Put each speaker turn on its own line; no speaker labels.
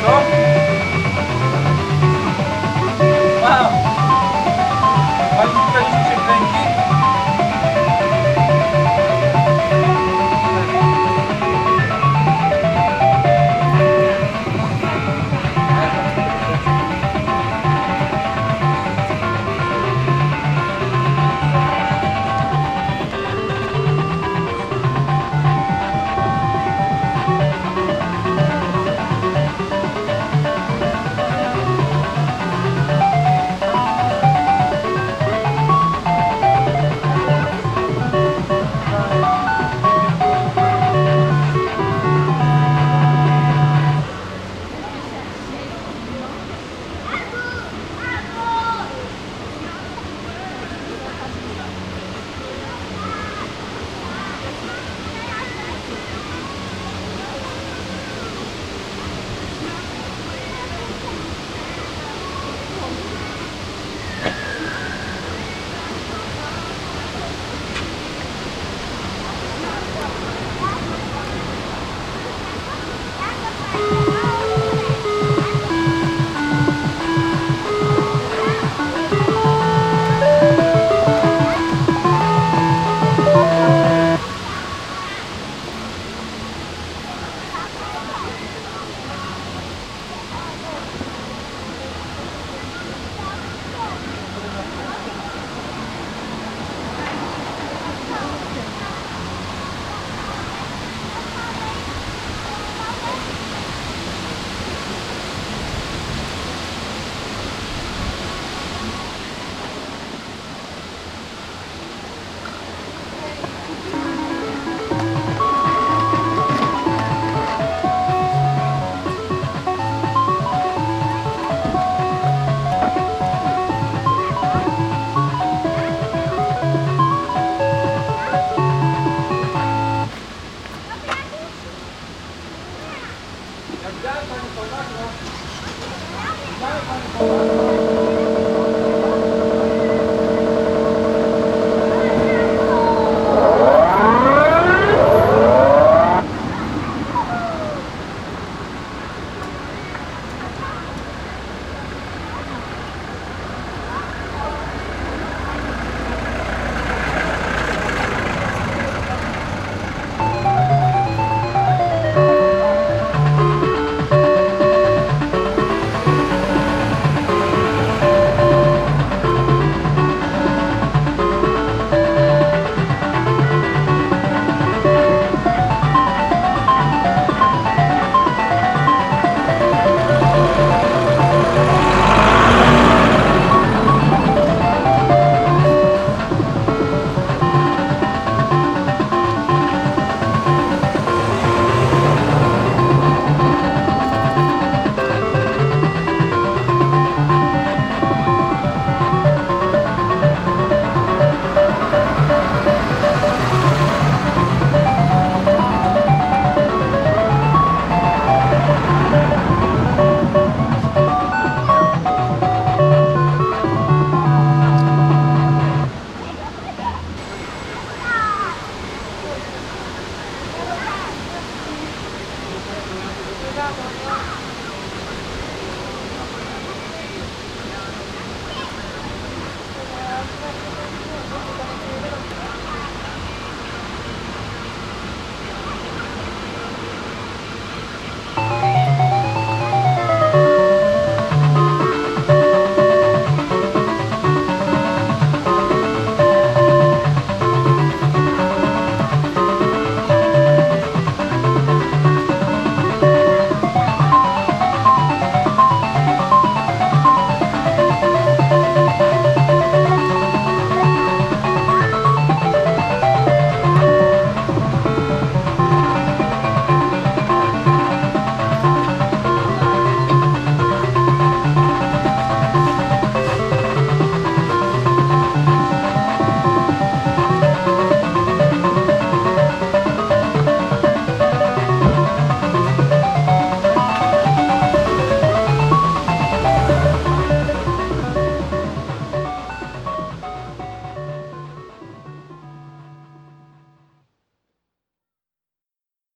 no? あ!